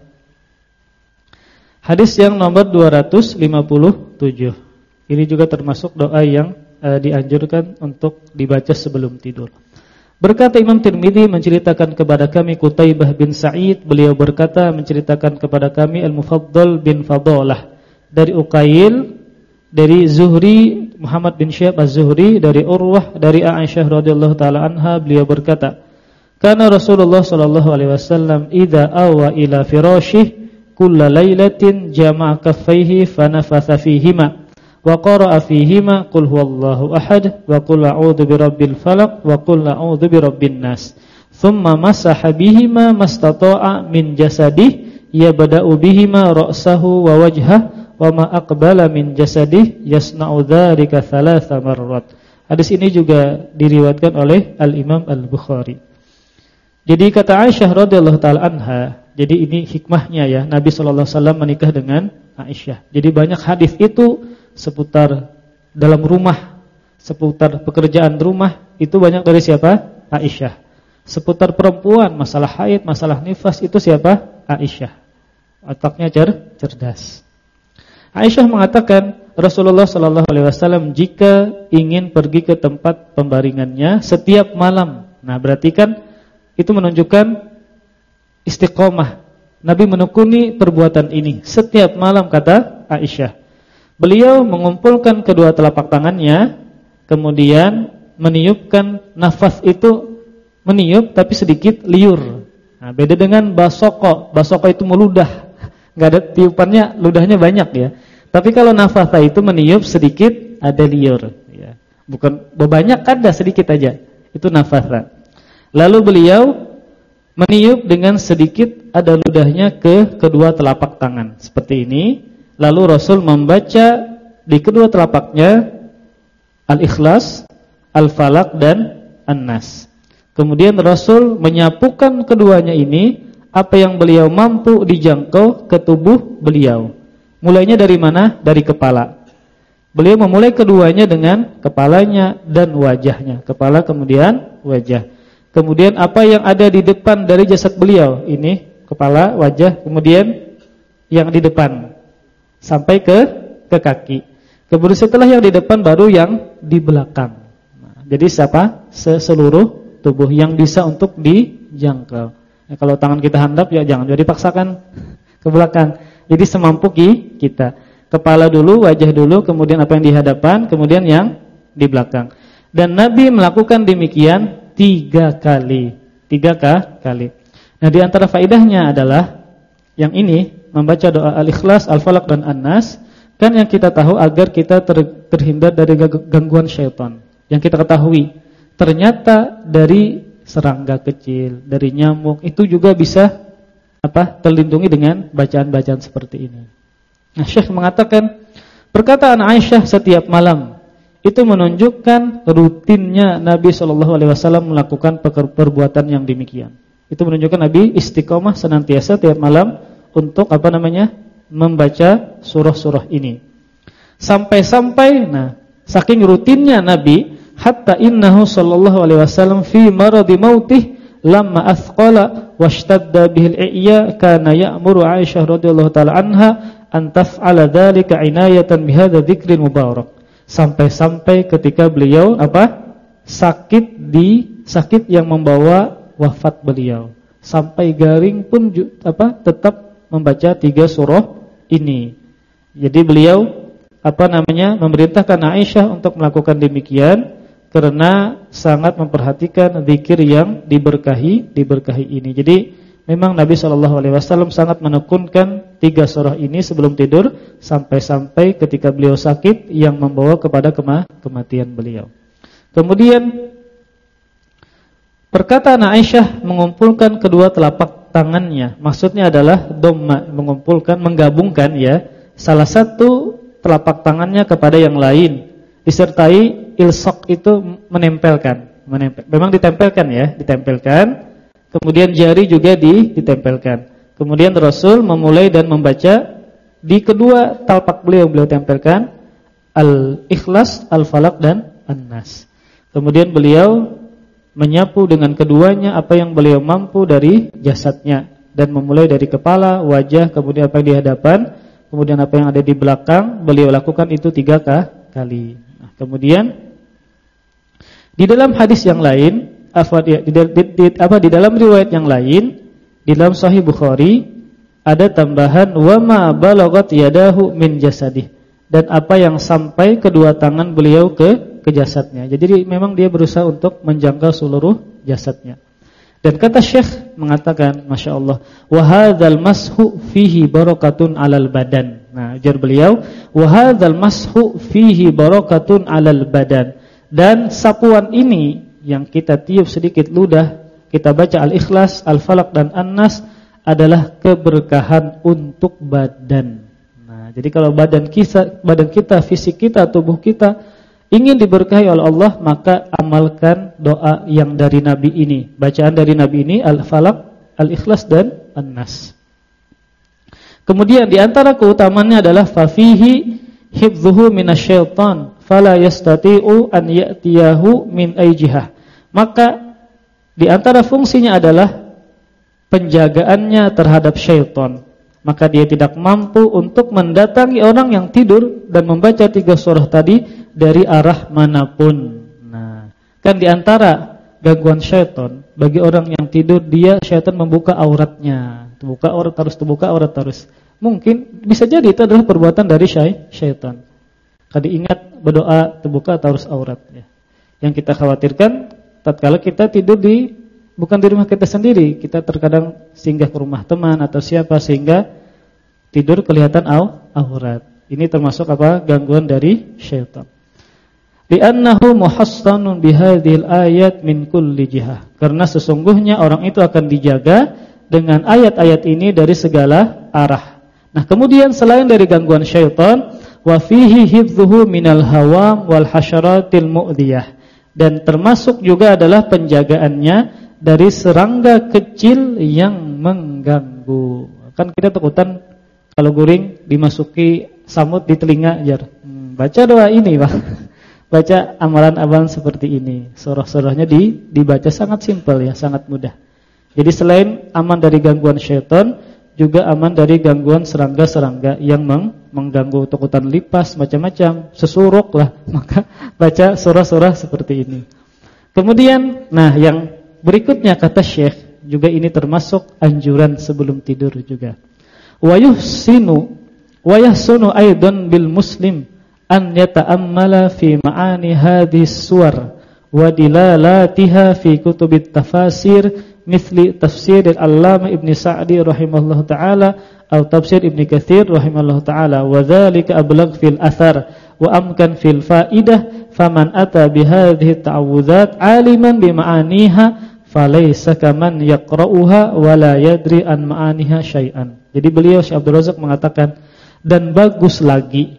Hadis yang nomor 257. Ini juga termasuk doa yang uh, dianjurkan untuk dibaca sebelum tidur. Berkata Imam Tirmidzi menceritakan kepada kami Qutaibah bin Sa'id, beliau berkata menceritakan kepada kami Al-Mufaddal bin Fadalah dari Uqail, dari Zuhri Muhammad bin Syihab Az-Zuhri, dari Urwah, dari Aisyah radhiyallahu taala anha, beliau berkata, "Kana Rasulullah sallallahu alaihi wasallam idza awa ila firashih kulla lailatin jama'a kaffaihi fanafatha fihima." Wa qara'a fihima qul huwallahu ahad wa qul a'udzu birabbil falaq wa qul a'udzu birabbin nas. Thumma masaha bihima mastata'a min jasadih yabda'u bihima ra'sahu wa wajhah wa ma aqbala min jasadih yasna'u dzalika thalatha marrat. Hadis ini juga diriwayatkan oleh Al-Imam Al-Bukhari. Jadi kata Aisyah radhiyallahu taala anha jadi ini hikmahnya ya Nabi sallallahu alaihi wasallam menikah dengan Aisyah. Jadi banyak hadis itu seputar dalam rumah, seputar pekerjaan rumah itu banyak dari siapa? Aisyah. Seputar perempuan, masalah haid, masalah nifas itu siapa? Aisyah. Otaknya cer cerdas. Aisyah mengatakan Rasulullah Shallallahu Alaihi Wasallam jika ingin pergi ke tempat pembaringannya setiap malam. Nah berarti kan itu menunjukkan istiqomah. Nabi menekuni perbuatan ini setiap malam kata Aisyah. Beliau mengumpulkan kedua telapak tangannya, kemudian meniupkan nafas itu meniup tapi sedikit liur. Nah, beda dengan basoko. Basoko itu meludah. Enggak ada tiupannya, ludahnya banyak ya. Tapi kalau nafasa itu meniup sedikit ada liur ya. Bukan banyak ada sedikit aja. Itu nafasa. Lalu beliau meniup dengan sedikit ada ludahnya ke kedua telapak tangan. Seperti ini. Lalu Rasul membaca di kedua telapaknya Al-Ikhlas, Al-Falaq dan An-Nas. Kemudian Rasul menyapukan keduanya ini apa yang beliau mampu dijangkau ke tubuh beliau. Mulainya dari mana? Dari kepala. Beliau memulai keduanya dengan kepalanya dan wajahnya. Kepala kemudian wajah. Kemudian apa yang ada di depan dari jasad beliau? Ini kepala, wajah, kemudian yang di depan sampai ke ke kaki. Kemudian setelah yang di depan baru yang di belakang. Nah, jadi siapa? Seluruh tubuh yang bisa untuk dijangkau. Ya, kalau tangan kita handap ya jangan jadi paksakan ke belakang. Jadi semampu kita. Kepala dulu, wajah dulu, kemudian apa yang di hadapan, kemudian yang di belakang. Dan Nabi melakukan demikian tiga kali. Tiga kali. Nah di antara faidahnya adalah yang ini membaca doa Al-Ikhlas, Al-Falaq dan An-Nas kan yang kita tahu agar kita ter, terhindar dari gangguan syaitan. Yang kita ketahui ternyata dari serangga kecil, dari nyamuk itu juga bisa apa? terlindungi dengan bacaan-bacaan seperti ini. Nah, Syekh mengatakan perkataan Aisyah setiap malam itu menunjukkan rutinnya Nabi Shallallahu alaihi wasallam melakukan perbuatan yang demikian. Itu menunjukkan Nabi istiqomah senantiasa tiap malam untuk apa namanya? membaca surah-surah ini. Sampai-sampai nah, saking rutinnya Nabi hatta innahu sallallahu alaihi wasallam fi maradi mautih lamma athqala washtadda bihil i'ya kana ya'muru Aisyah radhiyallahu taala anha an taf'ala dzalika inayatan bihadza dzikrin mubarak. Sampai-sampai ketika beliau apa? sakit di sakit yang membawa wafat beliau. Sampai garing pun apa? tetap membaca tiga surah ini. Jadi beliau apa namanya memerintahkan Aisyah untuk melakukan demikian karena sangat memperhatikan zikir yang diberkahi diberkahi ini. Jadi memang Nabi Shallallahu alaihi wasallam sangat menekunkan tiga surah ini sebelum tidur sampai-sampai ketika beliau sakit yang membawa kepada kematian beliau. Kemudian Perkataan Aisyah mengumpulkan kedua telapak tangannya. Maksudnya adalah dhamma, mengumpulkan, menggabungkan ya salah satu telapak tangannya kepada yang lain disertai ilsok itu menempelkan, menempel. Memang ditempelkan ya, ditempelkan. Kemudian jari juga ditempelkan. Kemudian Rasul memulai dan membaca di kedua telapak beliau beliau tempelkan Al-Ikhlas, Al-Falaq dan An-Nas. Kemudian beliau menyapu dengan keduanya apa yang beliau mampu dari jasadnya dan memulai dari kepala, wajah, kemudian apa yang di hadapan, kemudian apa yang ada di belakang, beliau lakukan itu tiga kali. Nah, kemudian di dalam hadis yang lain, di, di, apa di dalam riwayat yang lain, di dalam Sahih Bukhari ada tambahan wa ma balagat yadahu min jasadih dan apa yang sampai kedua tangan beliau ke ke jasadnya. Jadi memang dia berusaha untuk menjangkau seluruh jasadnya. Dan kata Syekh mengatakan, Masya Allah, wahadal mashu fihi barokatun alal badan. Nah, jar beliau, wahadal mashu fihi barokatun alal badan. Dan sapuan ini yang kita tiup sedikit ludah, kita baca al-ikhlas, al-falak dan an-nas adalah keberkahan untuk badan. Nah, jadi kalau badan kita, badan kita, fisik kita, tubuh kita ingin diberkahi oleh Allah maka amalkan doa yang dari Nabi ini. Bacaan dari Nabi ini Al-Falaq, Al-Ikhlas dan An-Nas. Kemudian di antara keutamaannya adalah fafihi hifdzuhu minasyaitan fala yastati'u an ya'tiyahu min ayjihah. Maka di antara fungsinya adalah penjagaannya terhadap syaitan. Maka dia tidak mampu untuk mendatangi orang yang tidur dan membaca tiga surah tadi dari arah mana pun. Nah, kan di antara gangguan syaitan bagi orang yang tidur dia syaitan membuka auratnya, terbuka aurat terus, terbuka aurat terus. Mungkin bisa jadi itu adalah perbuatan dari syaitan. Kali ingat berdoa terbuka terus aurat ya. Yang kita khawatirkan tatkala kita tidur di bukan di rumah kita sendiri, kita terkadang singgah ke rumah teman atau siapa sehingga tidur kelihatan aurat. Ini termasuk apa? gangguan dari syaitan. Li'annahu muhassanun bihadhil ayat min kulli jihah. Karena sesungguhnya orang itu akan dijaga dengan ayat-ayat ini dari segala arah. Nah, kemudian selain dari gangguan syaitan, wa fihi minal hawam wal hasyaratil mu'diyah. Dan termasuk juga adalah penjagaannya dari serangga kecil yang mengganggu. Kan kita takutan kalau guring dimasuki samut di telinga jar. Hmm, baca doa ini, Pak baca amalan-amalan seperti ini. Surah-surahnya di, dibaca sangat simpel ya, sangat mudah. Jadi selain aman dari gangguan syaitan, juga aman dari gangguan serangga-serangga yang meng, mengganggu tukutan lipas macam-macam, sesuruk lah. Maka baca surah-surah seperti ini. Kemudian, nah yang berikutnya kata Syekh, juga ini termasuk anjuran sebelum tidur juga. Wa yuhsinu wa yahsunu aidan bil muslim an yata'ammala fi ma'ani hadhihi suwar wa dilalatiha fi kutubit tafasir mithli tafsir al-allama ibni Sa'di rahimahullah ta'ala atau tafsir ibni Kathir rahimahullah ta'ala wa dhalika ablagh fil athar wa amkan fil faidah faman ata bihadhihi ta'awudzat aliman bima'aniha falaysa kaman yaqra'uha wa la yadri an ma'aniha syai'an jadi beliau Syekh Abdul Razak mengatakan dan bagus lagi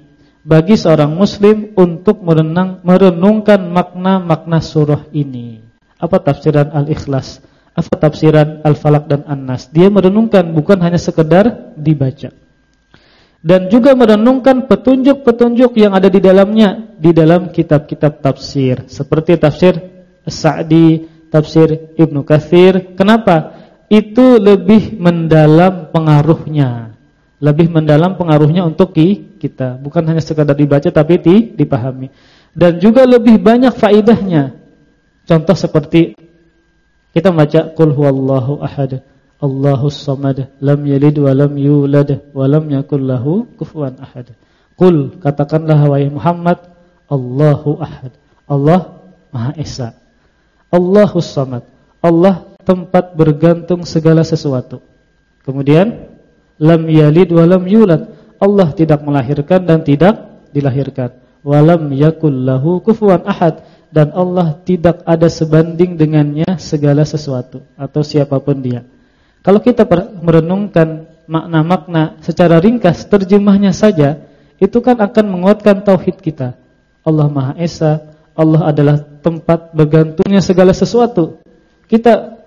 bagi seorang muslim untuk merenang, merenungkan makna-makna surah ini. Apa tafsiran Al-Ikhlas? Apa tafsiran Al-Falaq dan An-Nas? Dia merenungkan bukan hanya sekedar dibaca. Dan juga merenungkan petunjuk-petunjuk yang ada di dalamnya di dalam kitab-kitab tafsir seperti tafsir Sa'di, tafsir Ibnu Katsir. Kenapa? Itu lebih mendalam pengaruhnya lebih mendalam pengaruhnya untuk kita, bukan hanya sekadar dibaca tapi dipahami. Dan juga lebih banyak faidahnya. Contoh seperti kita baca qul huwallahu ahad, Allahus samad, lam yalid wa lam yulad wa lam yakul lahu kufuwan ahad. Qul katakanlah wahai Muhammad, Allahu ahad. Allah Maha Esa. Allahus samad. Allah tempat bergantung segala sesuatu. Kemudian lam yalid wa lam yulad. Allah tidak melahirkan dan tidak dilahirkan. Walam yakul lahu kufuwan ahad dan Allah tidak ada sebanding dengannya segala sesuatu atau siapa pun dia. Kalau kita merenungkan makna-makna secara ringkas terjemahnya saja, itu kan akan menguatkan tauhid kita. Allah Maha Esa, Allah adalah tempat bergantungnya segala sesuatu. Kita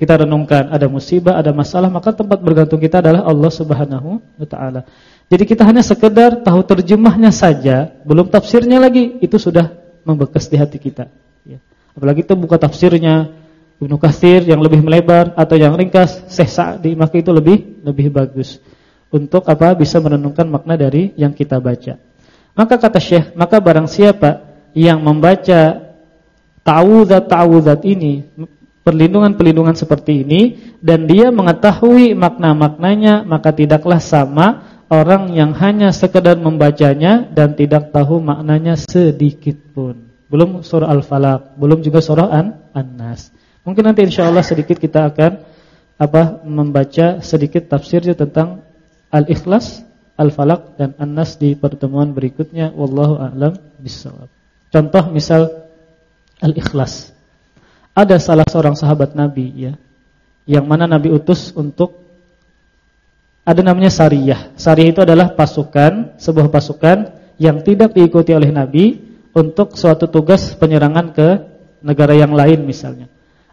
kita renungkan ada musibah, ada masalah, maka tempat bergantung kita adalah Allah Subhanahu wa taala. Jadi kita hanya sekedar tahu terjemahnya saja, belum tafsirnya lagi, itu sudah membekas di hati kita. Ya. Apalagi kita buka tafsirnya Ibnu Katsir yang lebih melebar atau yang ringkas, Syekh Sa'di, maka itu lebih lebih bagus. Untuk apa? Bisa merenungkan makna dari yang kita baca. Maka kata Syekh, maka barang siapa yang membaca ta'awudzat-ta'awudzat ini, perlindungan-perlindungan seperti ini dan dia mengetahui makna-maknanya, maka tidaklah sama orang yang hanya sekedar membacanya dan tidak tahu maknanya sedikit pun. Belum surah Al-Falaq, belum juga surah An-Nas. Mungkin nanti insyaallah sedikit kita akan apa membaca sedikit tafsirnya tentang Al-Ikhlas, Al-Falaq dan An-Nas di pertemuan berikutnya wallahu a'lam bishawab. Contoh misal Al-Ikhlas. Ada salah seorang sahabat Nabi ya yang mana Nabi utus untuk ada namanya sariyah. Sariyah itu adalah pasukan, sebuah pasukan yang tidak diikuti oleh Nabi untuk suatu tugas penyerangan ke negara yang lain misalnya.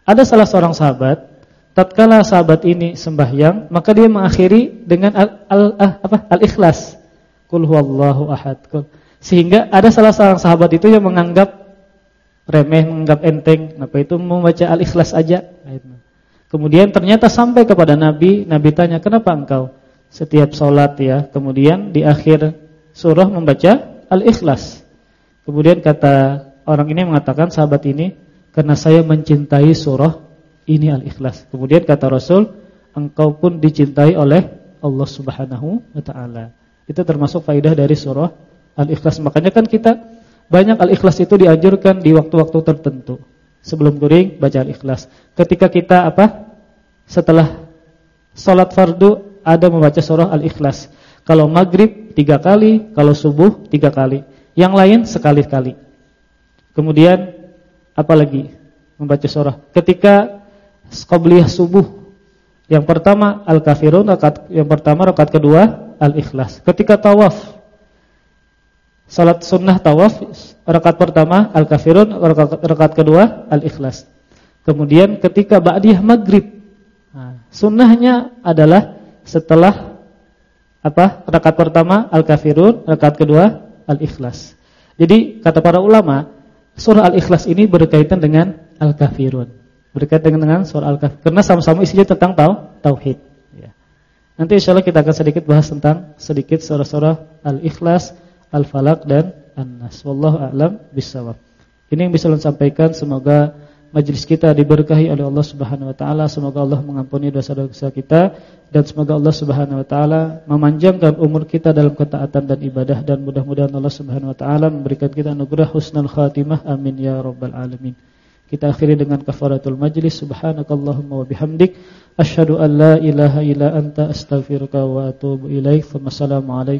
Ada salah seorang sahabat, tatkala sahabat ini sembahyang, maka dia mengakhiri dengan al, al ah, apa? Al-Ikhlas. Qul huwallahu ahad. Sehingga ada salah seorang sahabat itu yang menganggap remeh, menganggap enteng, apa itu membaca Al-Ikhlas aja. Kemudian ternyata sampai kepada Nabi, Nabi tanya, "Kenapa engkau setiap sholat ya, kemudian di akhir surah membaca Al-Ikhlas. Kemudian kata orang ini mengatakan sahabat ini karena saya mencintai surah ini Al-Ikhlas. Kemudian kata Rasul, engkau pun dicintai oleh Allah Subhanahu wa taala. Itu termasuk faidah dari surah Al-Ikhlas. Makanya kan kita banyak Al-Ikhlas itu dianjurkan di waktu-waktu tertentu. Sebelum guring baca Al-Ikhlas. Ketika kita apa? Setelah salat fardu ada membaca surah Al-Ikhlas. Kalau maghrib tiga kali, kalau subuh tiga kali. Yang lain sekali-kali. Kemudian apa lagi? Membaca surah. Ketika qabliyah subuh, yang pertama Al-Kafirun, yang pertama rakaat kedua Al-Ikhlas. Ketika tawaf, salat sunnah tawaf, rakaat pertama Al-Kafirun, rakaat kedua Al-Ikhlas. Kemudian ketika ba'diyah maghrib, nah, sunnahnya adalah setelah apa? Rakaat pertama Al-Kafirun, rakaat kedua Al-Ikhlas. Jadi kata para ulama, surah Al-Ikhlas ini berkaitan dengan Al-Kafirun. Berkaitan dengan surah Al-Kafirun karena sama-sama isinya tentang tau tauhid ya. Nanti insyaallah kita akan sedikit bahas tentang sedikit surah-surah Al-Ikhlas, Al-Falaq dan An-Nas. Wallahu a'lam bishawab. Ini yang bisa saya sampaikan semoga majlis kita diberkahi oleh Allah Subhanahu wa taala. Semoga Allah mengampuni dosa-dosa kita dan semoga Allah Subhanahu wa taala memanjangkan umur kita dalam ketaatan dan ibadah dan mudah-mudahan Allah Subhanahu wa taala memberikan kita anugerah husnul khatimah. Amin ya rabbal alamin. Kita akhiri dengan kafaratul majlis. Subhanakallahumma wa bihamdik asyhadu an la ilaha illa anta astaghfiruka wa atubu ilaik. Wassalamualaikum